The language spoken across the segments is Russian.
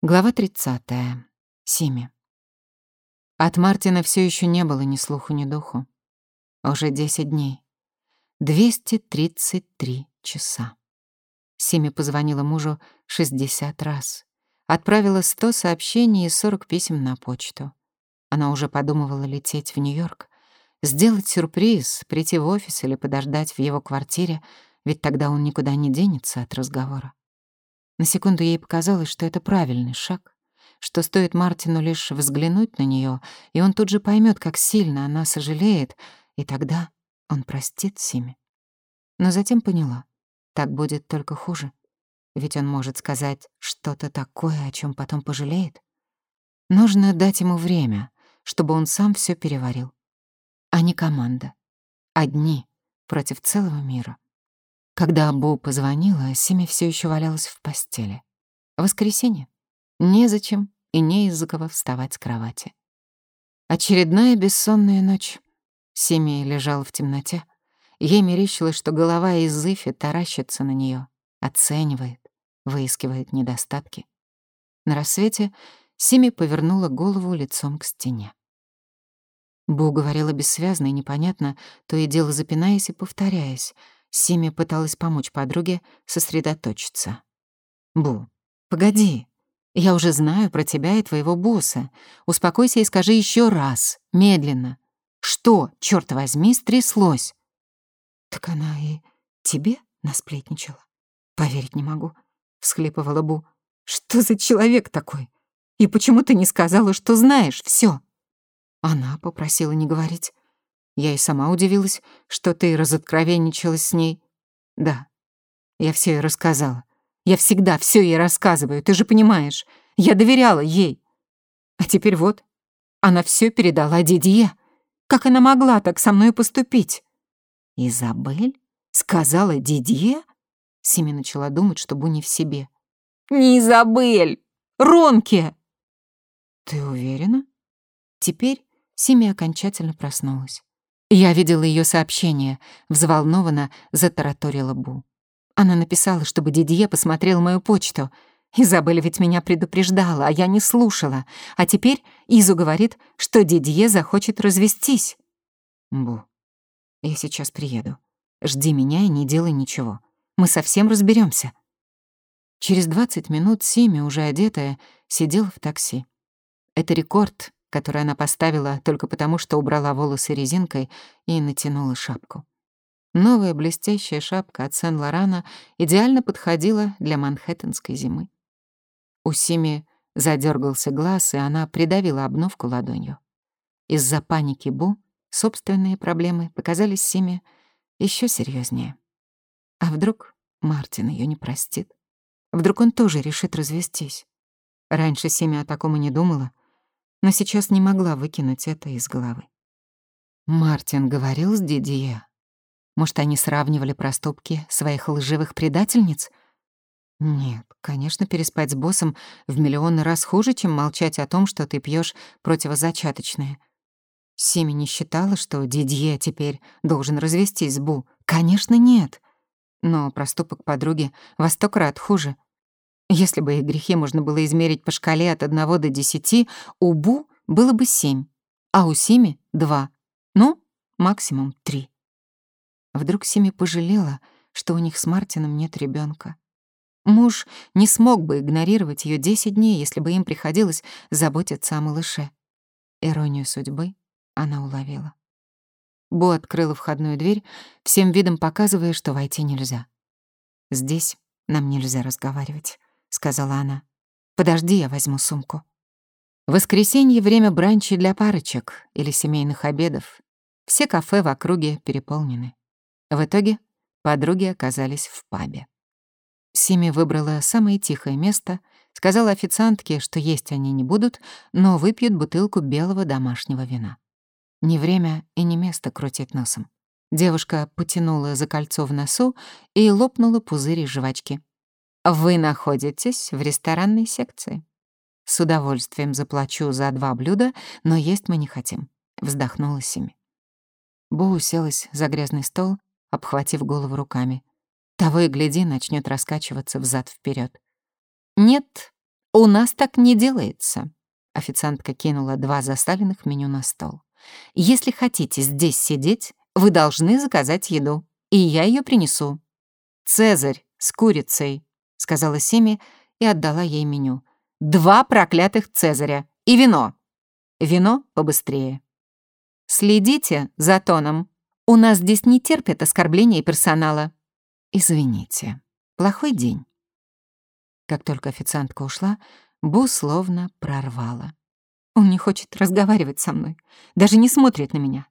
Глава 30. Сими. От Мартина все еще не было ни слуху, ни духу. Уже 10 дней. 233 часа. Сими позвонила мужу 60 раз. Отправила 100 сообщений и 40 писем на почту. Она уже подумывала лететь в Нью-Йорк, сделать сюрприз, прийти в офис или подождать в его квартире, ведь тогда он никуда не денется от разговора. На секунду ей показалось, что это правильный шаг, что стоит Мартину лишь взглянуть на нее, и он тут же поймет, как сильно она сожалеет, и тогда он простит Симе. Но затем поняла, так будет только хуже, ведь он может сказать что-то такое, о чем потом пожалеет. Нужно дать ему время, чтобы он сам все переварил. А не команда. Одни против целого мира. Когда Абу позвонила, Сими все еще валялась в постели. Воскресенье. Незачем и не из-за кого вставать с кровати. Очередная бессонная ночь. Сими лежала в темноте. Ей мерещилось, что голова из Зыфи таращится на нее, оценивает, выискивает недостатки. На рассвете Сими повернула голову лицом к стене. Бу говорила бессвязно и непонятно, то и дело запинаясь и повторяясь — Сими пыталась помочь подруге сосредоточиться. «Бу, погоди. Я уже знаю про тебя и твоего босса. Успокойся и скажи еще раз, медленно. Что, черт возьми, стряслось?» «Так она и тебе насплетничала? Поверить не могу», — всхлипывала Бу. «Что за человек такой? И почему ты не сказала, что знаешь все? Она попросила не говорить. Я и сама удивилась, что ты разоткровенничалась с ней. Да, я все ей рассказала. Я всегда все ей рассказываю, ты же понимаешь. Я доверяла ей. А теперь вот, она все передала Дидье. Как она могла так со мной поступить? Изабель сказала Дидье? Сими начала думать, что Бу не в себе. Не Изабель! Ронке! Ты уверена? Теперь Сими окончательно проснулась. Я видела ее сообщение, взволнованно затараторила Бу. Она написала, чтобы Дидье посмотрел мою почту. Изабель ведь меня предупреждала, а я не слушала. А теперь Изу говорит, что Дидье захочет развестись. Бу, я сейчас приеду. Жди меня и не делай ничего. Мы совсем разберемся. Через 20 минут Сими, уже одетая, сидела в такси. Это рекорд который она поставила только потому, что убрала волосы резинкой и натянула шапку. Новая блестящая шапка от Сен-Лорана идеально подходила для манхэттенской зимы. У Сими задергался глаз, и она придавила обновку ладонью. Из-за паники Бу собственные проблемы показались Сими еще серьезнее. А вдруг Мартин ее не простит? Вдруг он тоже решит развестись? Раньше Сими о таком и не думала, но сейчас не могла выкинуть это из головы. Мартин говорил с Дидье. Может, они сравнивали проступки своих лживых предательниц? Нет, конечно, переспать с боссом в миллион раз хуже, чем молчать о том, что ты пьешь противозачаточное. Сими не считала, что Дидье теперь должен развестись с Бу. Конечно, нет. Но проступок подруги во сто крат хуже — если бы их грехи можно было измерить по шкале от 1 до 10, у Бу было бы 7, а у Сими — 2. Ну, максимум 3. Вдруг Сими пожалела, что у них с Мартином нет ребенка. Муж не смог бы игнорировать ее 10 дней, если бы им приходилось заботиться о малыше. Иронию судьбы она уловила. Бу открыла входную дверь, всем видом показывая, что войти нельзя. «Здесь нам нельзя разговаривать», — сказала она. «Подожди, я возьму сумку». Воскресенье — время бранчи для парочек или семейных обедов. Все кафе в округе переполнены. В итоге подруги оказались в пабе. Сими выбрала самое тихое место, сказала официантке, что есть они не будут, но выпьют бутылку белого домашнего вина. Не время и не место крутить носом. Девушка потянула за кольцо в носу и лопнула пузырь из жвачки. Вы находитесь в ресторанной секции. С удовольствием заплачу за два блюда, но есть мы не хотим, вздохнула Сими. Бу уселась за грязный стол, обхватив голову руками. Того и гляди, начнет раскачиваться взад вперед. Нет, «У нас так не делается», — официантка кинула два заставленных меню на стол. «Если хотите здесь сидеть, вы должны заказать еду, и я ее принесу». «Цезарь с курицей», — сказала Сими и отдала ей меню. «Два проклятых Цезаря и вино. Вино побыстрее». «Следите за тоном. У нас здесь не терпят оскорбления персонала». «Извините. Плохой день». Как только официантка ушла, Бу словно прорвала. Он не хочет разговаривать со мной, даже не смотрит на меня.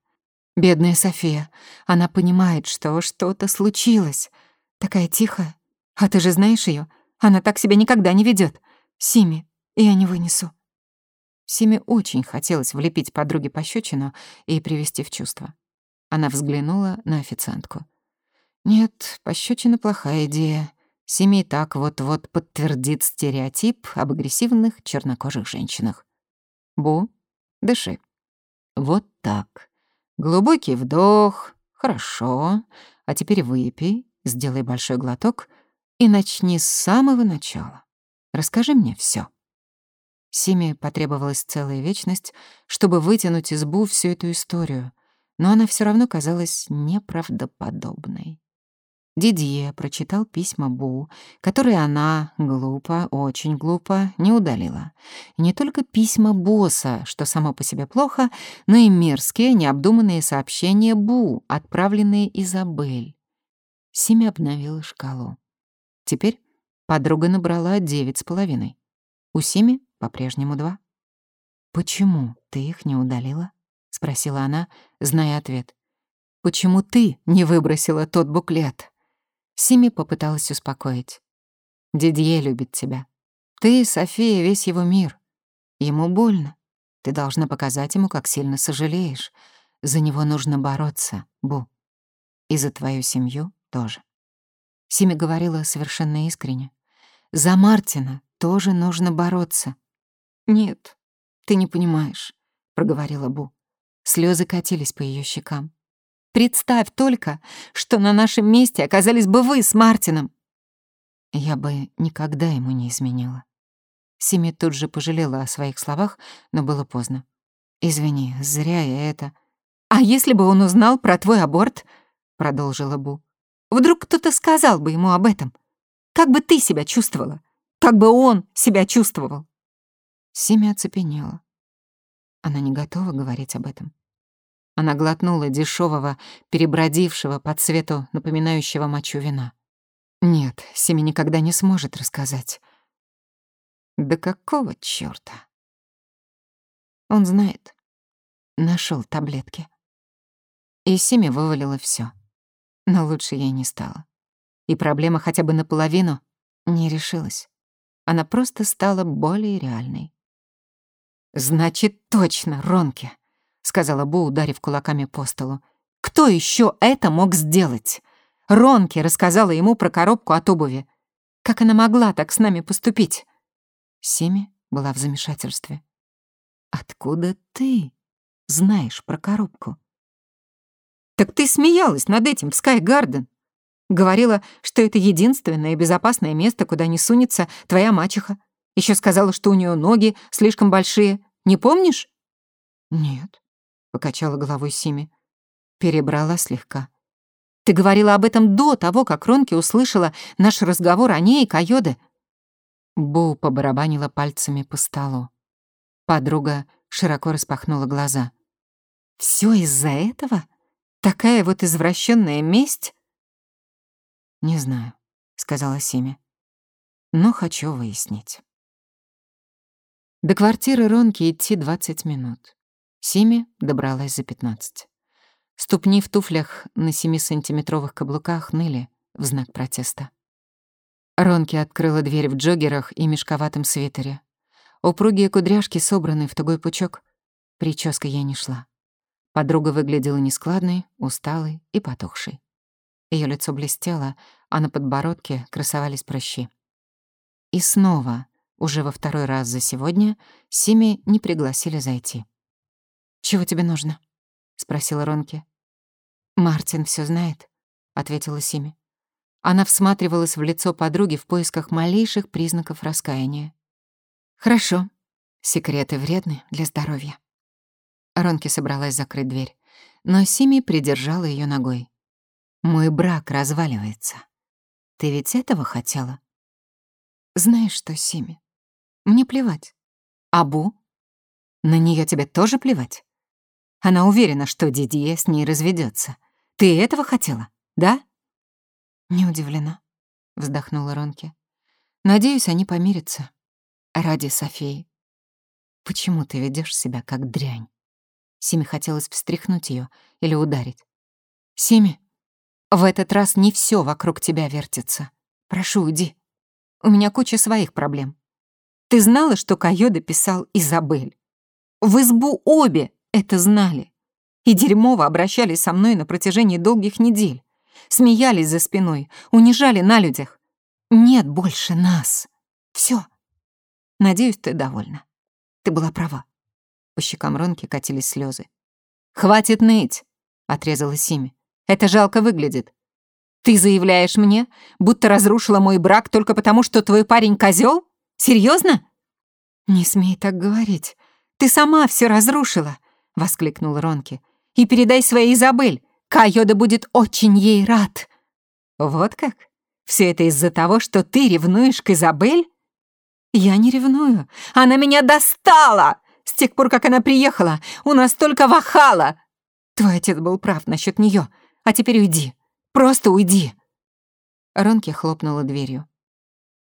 Бедная София, она понимает, что что-то случилось. Такая тихая. А ты же знаешь ее? Она так себя никогда не ведет. Сими, я не вынесу. Симе очень хотелось влепить подруге пощечину и привести в чувство. Она взглянула на официантку. Нет, пощечина плохая идея. Семи так вот-вот подтвердит стереотип об агрессивных чернокожих женщинах. Бу, дыши. Вот так. Глубокий вдох. Хорошо. А теперь выпей, сделай большой глоток и начни с самого начала. Расскажи мне все. Симе потребовалась целая вечность, чтобы вытянуть из Бу всю эту историю, но она все равно казалась неправдоподобной. Дидье прочитал письма Бу, которые она, глупо, очень глупо, не удалила. И не только письма босса, что само по себе плохо, но и мерзкие, необдуманные сообщения Бу, отправленные Изабель. Сими обновила шкалу. Теперь подруга набрала девять с половиной. У Сими по-прежнему два. «Почему ты их не удалила?» — спросила она, зная ответ. «Почему ты не выбросила тот буклет?» Сими попыталась успокоить. «Дидье любит тебя. Ты, София, весь его мир. Ему больно. Ты должна показать ему, как сильно сожалеешь. За него нужно бороться, Бу. И за твою семью тоже». Сими говорила совершенно искренне. «За Мартина тоже нужно бороться». «Нет, ты не понимаешь», — проговорила Бу. Слезы катились по ее щекам. Представь только, что на нашем месте оказались бы вы с Мартином. Я бы никогда ему не изменила. Сими тут же пожалела о своих словах, но было поздно. «Извини, зря я это...» «А если бы он узнал про твой аборт?» — продолжила Бу. «Вдруг кто-то сказал бы ему об этом? Как бы ты себя чувствовала? Как бы он себя чувствовал?» Сими оцепенела. Она не готова говорить об этом. Она глотнула дешевого, перебродившего по цвету, напоминающего мочу вина. Нет, Семи никогда не сможет рассказать. Да какого чёрта? Он знает. Нашел таблетки. И Семи вывалила все. Но лучше ей не стало. И проблема хотя бы наполовину не решилась. Она просто стала более реальной. «Значит, точно, Ронки!» сказала Бу, ударив кулаками по столу. Кто еще это мог сделать? Ронки рассказала ему про коробку от обуви. Как она могла так с нами поступить? Сими была в замешательстве. Откуда ты знаешь про коробку? Так ты смеялась над этим в Скай Гарден. Говорила, что это единственное безопасное место, куда не сунется твоя мачеха. Еще сказала, что у нее ноги слишком большие. Не помнишь? Нет покачала головой Сими. Перебрала слегка. Ты говорила об этом до того, как Ронки услышала наш разговор о ней и Кайоде. Бу побарабанила пальцами по столу. Подруга широко распахнула глаза. Все из-за этого? Такая вот извращенная месть? Не знаю, сказала Сими. Но хочу выяснить. До квартиры Ронки идти 20 минут. Сими добралась за пятнадцать. Ступни в туфлях на семисантиметровых каблуках ныли в знак протеста. Ронки открыла дверь в джоггерах и мешковатом свитере. Упругие кудряшки собраны в тугой пучок. Прическа ей не шла. Подруга выглядела нескладной, усталой и потухшей. Ее лицо блестело, а на подбородке красовались прыщи. И снова, уже во второй раз за сегодня, Сими не пригласили зайти. «Чего тебе нужно?» — спросила Ронки. «Мартин все знает», — ответила Сими. Она всматривалась в лицо подруги в поисках малейших признаков раскаяния. Хорошо. Секреты вредны для здоровья. Ронки собралась закрыть дверь, но Сими придержала ее ногой. Мой брак разваливается. Ты ведь этого хотела? Знаешь что, Сими, мне плевать. Абу? На нее тебе тоже плевать? Она уверена, что Дидье с ней разведется. Ты этого хотела, да? Не удивлена, вздохнула Ронки. Надеюсь, они помирятся. Ради Софии. Почему ты ведешь себя как дрянь? Симе хотелось встряхнуть ее или ударить. Сими, в этот раз не все вокруг тебя вертится. Прошу, уйди. У меня куча своих проблем. Ты знала, что Кайода писал Изабель? В избу обе это знали. И дерьмово обращались со мной на протяжении долгих недель. Смеялись за спиной, унижали на людях. Нет больше нас. Все. Надеюсь, ты довольна. Ты была права. По щекам Ронки катились слезы. «Хватит ныть!» — отрезала Сими. «Это жалко выглядит. Ты заявляешь мне, будто разрушила мой брак только потому, что твой парень козел? Серьезно? «Не смей так говорить. Ты сама все разрушила!» — воскликнул Ронки. «И передай своей Изабель. Кайода будет очень ей рад». «Вот как? Все это из-за того, что ты ревнуешь к Изабель?» «Я не ревную. Она меня достала! С тех пор, как она приехала, у нас только вахала!» «Твой отец был прав насчет нее. А теперь уйди. Просто уйди!» Ронки хлопнула дверью.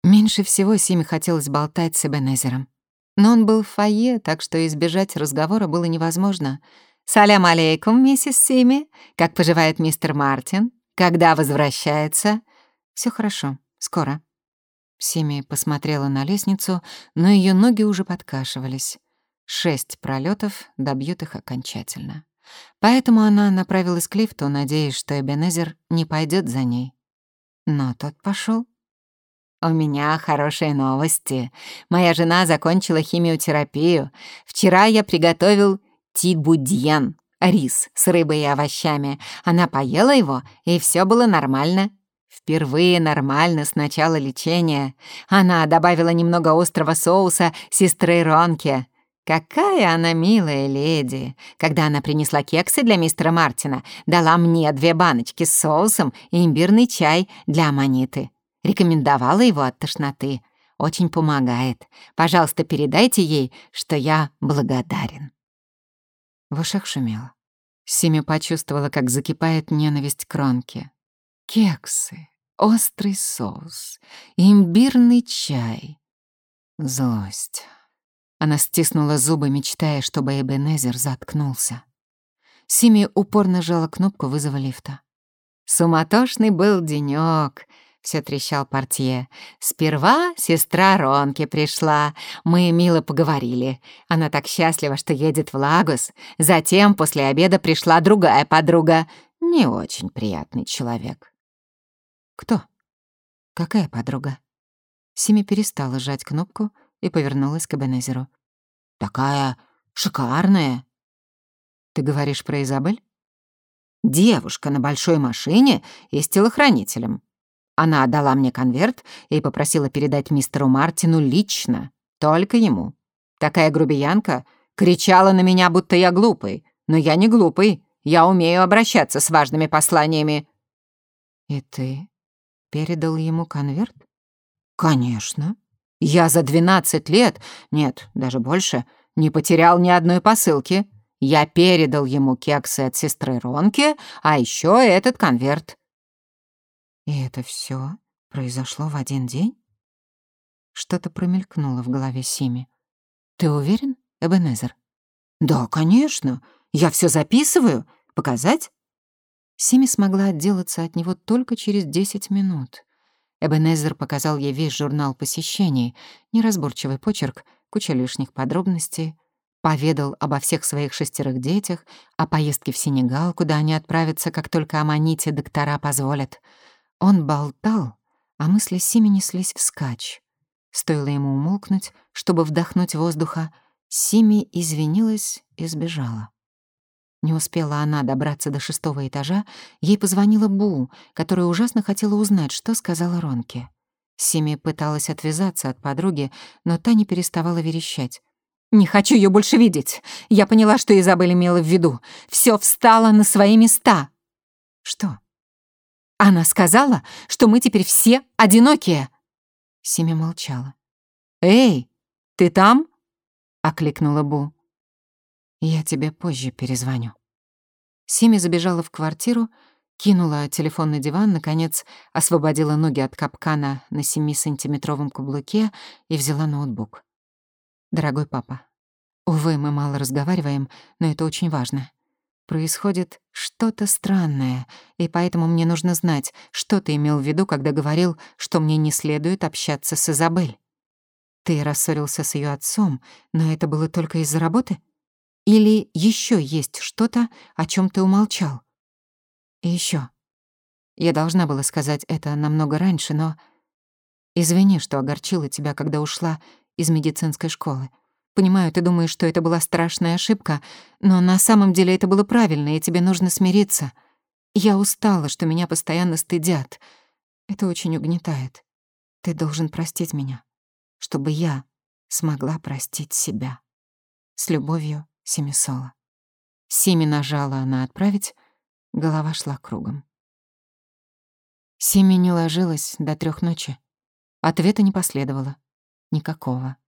Меньше всего Симе хотелось болтать с Эбенезером. Но он был в фойе, так что избежать разговора было невозможно. «Салям алейкум, миссис Сими. Как поживает мистер Мартин? Когда возвращается?» Все хорошо. Скоро». Сими посмотрела на лестницу, но ее ноги уже подкашивались. Шесть пролетов добьют их окончательно. Поэтому она направилась к лифту, надеясь, что Эбенезер не пойдет за ней. Но тот пошел. «У меня хорошие новости. Моя жена закончила химиотерапию. Вчера я приготовил тибудьен, рис с рыбой и овощами. Она поела его, и все было нормально. Впервые нормально с начала лечения. Она добавила немного острого соуса сестры Ронке. Какая она милая леди. Когда она принесла кексы для мистера Мартина, дала мне две баночки с соусом и имбирный чай для аманиты. Рекомендовала его от тошноты. Очень помогает. Пожалуйста, передайте ей, что я благодарен». В ушах шумело. Сими почувствовала, как закипает ненависть к Ронке. Кексы, острый соус, имбирный чай. Злость. Она стиснула зубы, мечтая, чтобы Эбенезер заткнулся. Сими упорно жала кнопку вызова лифта. Суматошный был денёк, все трещал портье. «Сперва сестра Ронки пришла. Мы мило поговорили. Она так счастлива, что едет в Лагос. Затем после обеда пришла другая подруга. Не очень приятный человек». «Кто? Какая подруга?» Сими перестала жать кнопку и повернулась к Эбенезеру. «Такая шикарная». «Ты говоришь про Изабель?» «Девушка на большой машине и с телохранителем. Она отдала мне конверт и попросила передать мистеру Мартину лично, только ему. Такая грубиянка кричала на меня, будто я глупый. Но я не глупый, я умею обращаться с важными посланиями. И ты передал ему конверт? Конечно. Я за 12 лет, нет, даже больше, не потерял ни одной посылки. Я передал ему кексы от сестры Ронки, а еще этот конверт. И это все произошло в один день? Что-то промелькнуло в голове Сими. Ты уверен, Эбенезер? Да, конечно. Я все записываю. Показать? Сими смогла отделаться от него только через десять минут. Эбенезер показал ей весь журнал посещений, неразборчивый почерк, куча лишних подробностей, поведал обо всех своих шестерых детях, о поездке в Сенегал, куда они отправятся, как только Аманите доктора позволят — он болтал, а мысли Сими неслись вскачь. Стоило ему умолкнуть, чтобы вдохнуть воздуха, Сими извинилась и сбежала. Не успела она добраться до шестого этажа, ей позвонила Бу, которая ужасно хотела узнать, что сказала Ронке. Сими пыталась отвязаться от подруги, но та не переставала верещать. «Не хочу ее больше видеть. Я поняла, что Изабель имела в виду. Все встало на свои места». «Что?» «Она сказала, что мы теперь все одинокие». Сими молчала. «Эй, ты там?» — окликнула Бу. «Я тебе позже перезвоню». Сими забежала в квартиру, кинула телефон на диван, наконец освободила ноги от капкана на 7-сантиметровом каблуке и взяла ноутбук. «Дорогой папа, увы, мы мало разговариваем, но это очень важно. Происходит что-то странное, и поэтому мне нужно знать, что ты имел в виду, когда говорил, что мне не следует общаться с Изабель. Ты рассорился с ее отцом, но это было только из-за работы? Или еще есть что-то, о чем ты умолчал?» И еще. Я должна была сказать это намного раньше, но... Извини, что огорчила тебя, когда ушла из медицинской школы. Понимаю, ты думаешь, что это была страшная ошибка, но на самом деле это было правильно, и тебе нужно смириться. Я устала, что меня постоянно стыдят. Это очень угнетает. Ты должен простить меня, чтобы я смогла простить себя. С любовью, Семисола. Сими нажала на «Отправить», Голова шла кругом. Сими не ложилась до трех ночи. Ответа не последовало. Никакого.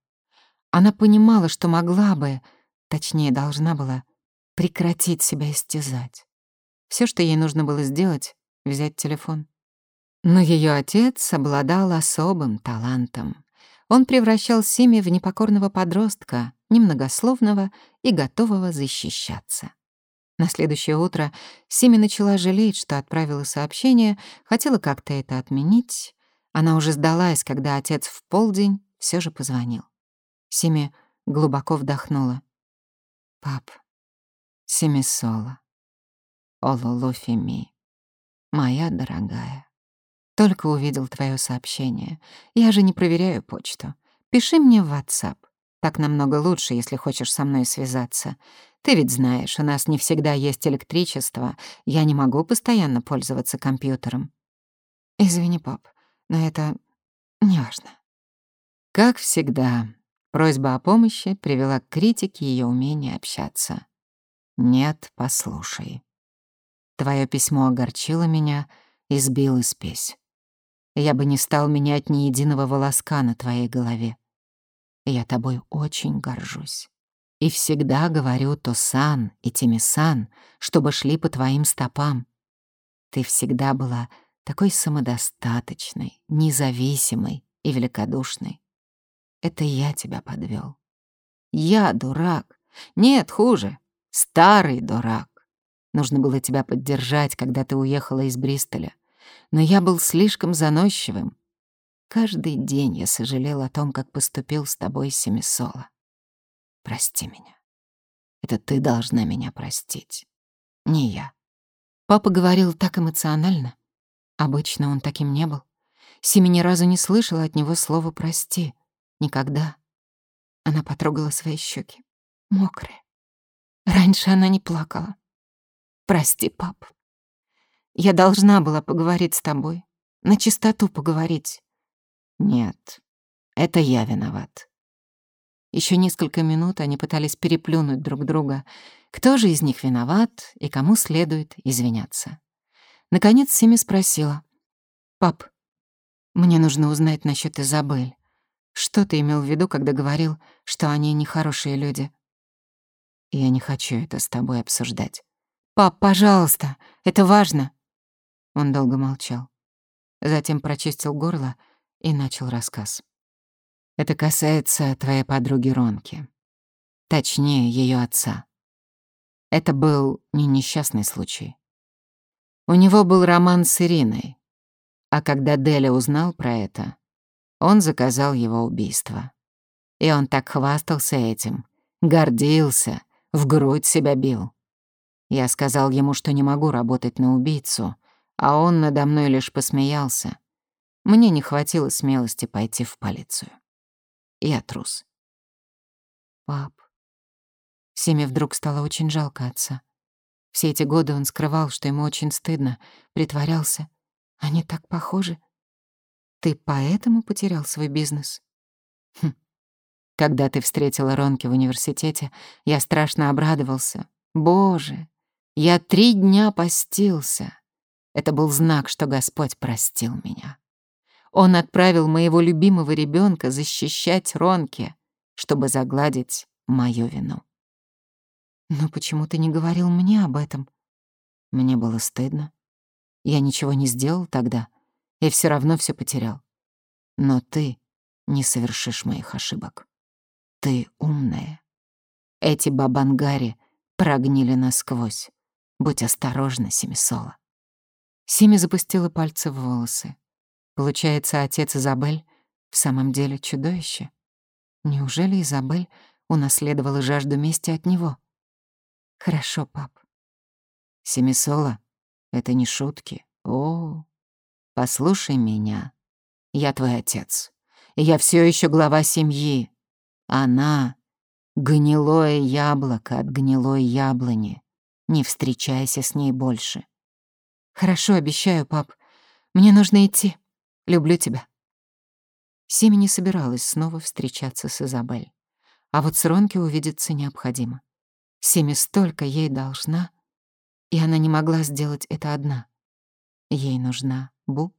Она понимала, что могла бы, точнее, должна была, прекратить себя истязать. Все, что ей нужно было сделать — взять телефон. Но ее отец обладал особым талантом. Он превращал Сими в непокорного подростка, немногословного и готового защищаться. На следующее утро Сими начала жалеть, что отправила сообщение, хотела как-то это отменить. Она уже сдалась, когда отец в полдень все же позвонил. Сими глубоко вдохнула. «Пап, Сими Соло, Ололофими, моя дорогая, только увидел твое сообщение. Я же не проверяю почту. Пиши мне в WhatsApp. Так намного лучше, если хочешь со мной связаться. Ты ведь знаешь, у нас не всегда есть электричество. Я не могу постоянно пользоваться компьютером. Извини, пап, но это неважно. Как всегда, просьба о помощи привела к критике ее умения общаться. Нет, послушай. Твое письмо огорчило меня и сбил из спесь. Я бы не стал менять ни единого волоска на твоей голове. Я тобой очень горжусь. И всегда говорю то-сан и Тимисан, чтобы шли по твоим стопам. Ты всегда была такой самодостаточной, независимой и великодушной. Это я тебя подвел. Я дурак. Нет, хуже. Старый дурак. Нужно было тебя поддержать, когда ты уехала из Бристоля. Но я был слишком заносчивым. Каждый день я сожалел о том, как поступил с тобой Семисола. Прости меня. Это ты должна меня простить, не я. Папа говорил так эмоционально. Обычно он таким не был. Сими ни разу не слышала от него слова «прости». Никогда. Она потрогала свои щеки. Мокрые. Раньше она не плакала. «Прости, пап. Я должна была поговорить с тобой. На чистоту поговорить». «Нет, это я виноват. Еще несколько минут они пытались переплюнуть друг друга. Кто же из них виноват и кому следует извиняться? Наконец Сими спросила. «Пап, мне нужно узнать насчет Изабель. Что ты имел в виду, когда говорил, что они нехорошие люди?» «Я не хочу это с тобой обсуждать». «Пап, пожалуйста, это важно». Он долго молчал. Затем прочистил горло и начал рассказ. Это касается твоей подруги Ронки. Точнее, ее отца. Это был не несчастный случай. У него был роман с Ириной. А когда Деля узнал про это, он заказал его убийство. И он так хвастался этим, гордился, в грудь себя бил. Я сказал ему, что не могу работать на убийцу, а он надо мной лишь посмеялся. Мне не хватило смелости пойти в полицию. Я трус. Пап. Семе вдруг стало очень жалко отца. Все эти годы он скрывал, что ему очень стыдно, притворялся. Они так похожи. Ты поэтому потерял свой бизнес? Хм. Когда ты встретила Ронки в университете, я страшно обрадовался. Боже, я три дня постился. Это был знак, что Господь простил меня. Он отправил моего любимого ребенка защищать Ронки, чтобы загладить мою вину. Но почему ты не говорил мне об этом? Мне было стыдно. Я ничего не сделал тогда и все равно все потерял. Но ты не совершишь моих ошибок. Ты умная. Эти бабангари прогнили насквозь. Будь осторожна, Семисола. Сими запустила пальцы в волосы. Получается, отец Изабель в самом деле чудовище? Неужели Изабель унаследовала жажду мести от него? Хорошо, пап. Семисола, это не шутки. О, послушай меня. Я твой отец. Я все еще глава семьи. Она — гнилое яблоко от гнилой яблони. Не встречайся с ней больше. Хорошо, обещаю, пап. Мне нужно идти. Люблю тебя. Сими не собиралась снова встречаться с Изабель. А вот с Ронки увидеться необходимо. Сими столько ей должна, и она не могла сделать это одна. Ей нужна Бу